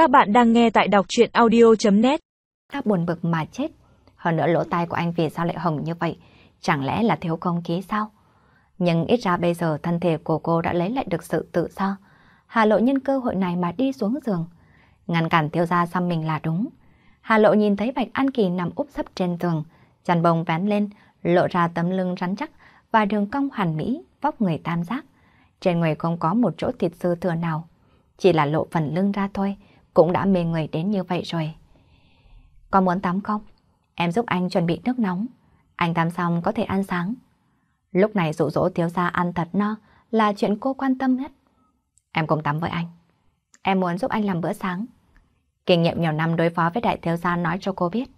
Các bạn đang nghe tại đọc chuyện audio.net Ta buồn bực mà chết. Hơn nữa lỗ tai của anh vì sao lại hồng như vậy? Chẳng lẽ là thiếu không khí sao? Nhưng ít ra bây giờ thân thể của cô đã lấy lại được sự tự do. Hà lộ nhân cơ hội này mà đi xuống giường. Ngăn cản tiêu gia xăm mình là đúng. Hà lộ nhìn thấy Bạch An Kỳ nằm úp sấp trên giường. Chăn bông vén lên, lộ ra tấm lưng rắn chắc và đường cong hoàn mỹ, vóc người tam giác. Trên người không có một chỗ thịt dư thừa nào. Chỉ là lộ phần lưng ra thôi, cũng đã mê người đến như vậy rồi. Có muốn tắm không? Em giúp anh chuẩn bị nước nóng. Anh tắm xong có thể ăn sáng. Lúc này dụ dỗ thiếu gia ăn thật no là chuyện cô quan tâm nhất. Em cùng tắm với anh. Em muốn giúp anh làm bữa sáng. Kinh nghiệm nhiều năm đối phó với đại thiếu gia nói cho cô biết.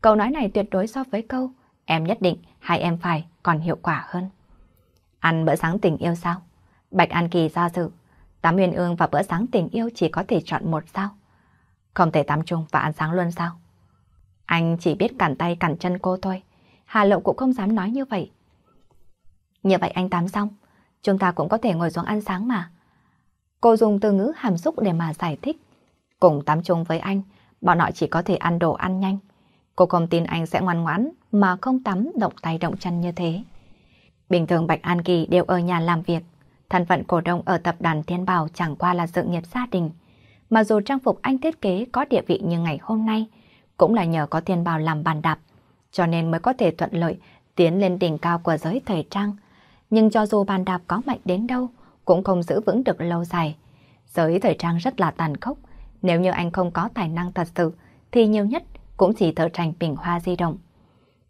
Câu nói này tuyệt đối so với câu, em nhất định hay em phải còn hiệu quả hơn. Ăn bữa sáng tình yêu sao? Bạch An Kỳ ra dự. Tắm huyền ương và bữa sáng tình yêu chỉ có thể chọn một sao? Không thể tắm chung và ăn sáng luôn sao? Anh chỉ biết cản tay cản chân cô thôi. Hà Lộ cũng không dám nói như vậy. Như vậy anh tắm xong, chúng ta cũng có thể ngồi xuống ăn sáng mà. Cô dùng từ ngữ hàm xúc để mà giải thích. Cùng tắm chung với anh, bọn họ chỉ có thể ăn đồ ăn nhanh. Cô không tin anh sẽ ngoan ngoãn mà không tắm động tay động chân như thế. Bình thường Bạch An Kỳ đều ở nhà làm việc. Thân phận cổ đông ở tập đoàn Thiên Bảo chẳng qua là sự nghiệp gia đình. Mà dù trang phục anh thiết kế có địa vị như ngày hôm nay, cũng là nhờ có Thiên Bảo làm bàn đạp, cho nên mới có thể thuận lợi tiến lên đỉnh cao của giới thời trang. Nhưng cho dù bàn đạp có mạnh đến đâu, cũng không giữ vững được lâu dài. Giới thời trang rất là tàn khốc, nếu như anh không có tài năng thật sự, thì nhiều nhất cũng chỉ thợ thành bình hoa di động.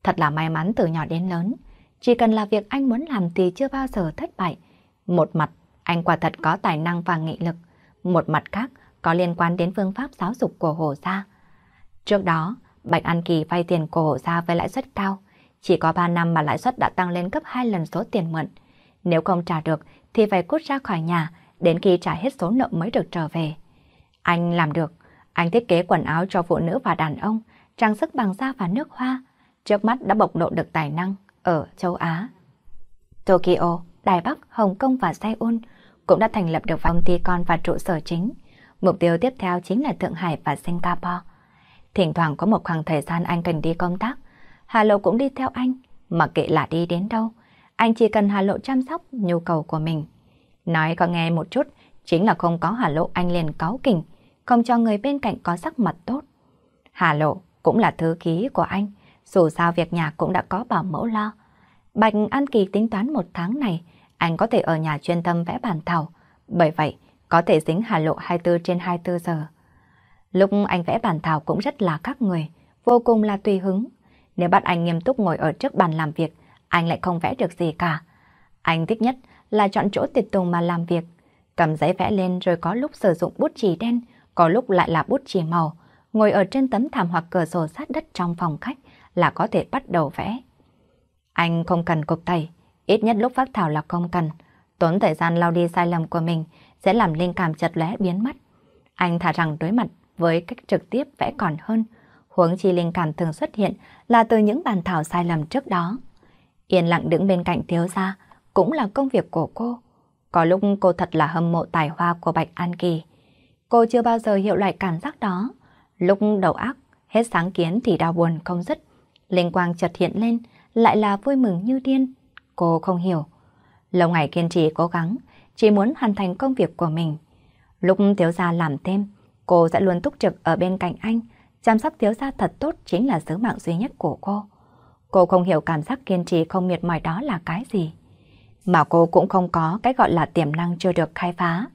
Thật là may mắn từ nhỏ đến lớn, chỉ cần là việc anh muốn làm thì chưa bao giờ thất bại. Một mặt, anh quả thật có tài năng và nghị lực, một mặt khác có liên quan đến phương pháp giáo dục của Hồ Gia. Trước đó, Bạch An Kỳ vay tiền của Hồ Gia với lãi suất cao, chỉ có 3 năm mà lãi suất đã tăng lên gấp 2 lần số tiền mượn. Nếu không trả được thì phải cút ra khỏi nhà, đến khi trả hết số nợ mới được trở về. Anh làm được, anh thiết kế quần áo cho phụ nữ và đàn ông, trang sức bằng da và nước hoa, trước mắt đã bộc lộ được tài năng ở châu Á. Tokyo, Đài Bắc, Hồng Kông và Seoul cũng đã thành lập được công ty con và trụ sở chính. Mục tiêu tiếp theo chính là Thượng Hải và Singapore. Thỉnh thoảng có một khoảng thời gian anh cần đi công tác, Hà Lộ cũng đi theo anh, mặc kệ là đi đến đâu. Anh chỉ cần Hà Lộ chăm sóc nhu cầu của mình. Nói có nghe một chút, chính là không có Hà Lộ anh liền cáu kỉnh, không cho người bên cạnh có sắc mặt tốt. Hà Lộ cũng là thư ký của anh, dù sao việc nhà cũng đã có bảo mẫu lo. Bạch An Kỳ tính toán một tháng này, anh có thể ở nhà chuyên tâm vẽ bản thảo, bởi vậy có thể dính Hà Lộ 24 trên 24 giờ. Lúc anh vẽ bản thảo cũng rất là các người, vô cùng là tùy hứng. Nếu bắt anh nghiêm túc ngồi ở trước bàn làm việc, anh lại không vẽ được gì cả. Anh thích nhất là chọn chỗ tiệt tùng mà làm việc, cầm giấy vẽ lên rồi có lúc sử dụng bút chì đen, có lúc lại là bút chì màu, ngồi ở trên tấm thảm hoặc cửa sổ sát đất trong phòng khách là có thể bắt đầu vẽ. Anh không cần cục tẩy, ít nhất lúc phát thảo là không cần. Tốn thời gian lau đi sai lầm của mình sẽ làm linh cảm chật lóe biến mất. Anh thả rằng đối mặt với cách trực tiếp vẽ còn hơn. Huống chi linh cảm thường xuất hiện là từ những bàn thảo sai lầm trước đó. Yên lặng đứng bên cạnh thiếu gia cũng là công việc của cô. Có lúc cô thật là hâm mộ tài hoa của Bạch An Kỳ. Cô chưa bao giờ hiểu loại cảm giác đó. Lúc đầu ác, hết sáng kiến thì đau buồn không dứt. Linh quang chợt hiện lên, lại là vui mừng như điên. Cô không hiểu. Lâu ngày kiên trì cố gắng, chỉ muốn hoàn thành công việc của mình. Lúc thiếu gia làm thêm, cô sẽ luôn túc trực ở bên cạnh anh. Chăm sóc thiếu gia thật tốt chính là sứ mạng duy nhất của cô. Cô không hiểu cảm giác kiên trì không miệt mỏi đó là cái gì. Mà cô cũng không có cái gọi là tiềm năng chưa được khai phá.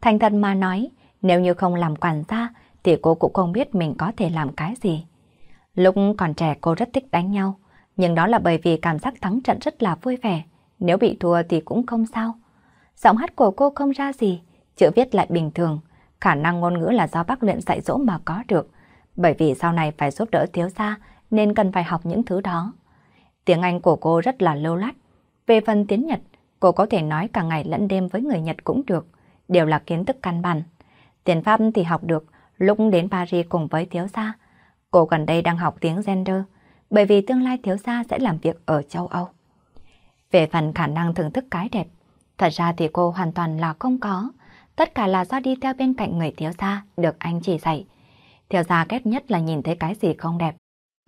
Thành thật mà nói, nếu như không làm quản gia thì cô cũng không biết mình có thể làm cái gì. Lúc còn trẻ cô rất thích đánh nhau, nhưng đó là bởi vì cảm giác thắng trận rất là vui vẻ. Nếu bị thua thì cũng không sao. Giọng hát của cô không ra gì, chữ viết lại bình thường. Khả năng ngôn ngữ là do bác luyện dạy dỗ mà có được. Bởi vì sau này phải giúp đỡ thiếu gia nên cần phải học những thứ đó. Tiếng Anh của cô rất là lâu lát. Về phần tiếng Nhật, cô có thể nói cả ngày lẫn đêm với người Nhật cũng được. Đều là kiến thức căn bản. Tiếng Pháp thì học được lúc đến Paris cùng với thiếu gia. Cô gần đây đang học tiếng gender, bởi vì tương lai thiếu gia sẽ làm việc ở châu Âu. Về phần khả năng thưởng thức cái đẹp, thật ra thì cô hoàn toàn là không có. Tất cả là do đi theo bên cạnh người thiếu gia, được anh chỉ dạy. Thiếu gia ghét nhất là nhìn thấy cái gì không đẹp.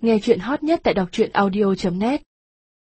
Nghe chuyện hot nhất tại đọc truyện audio.net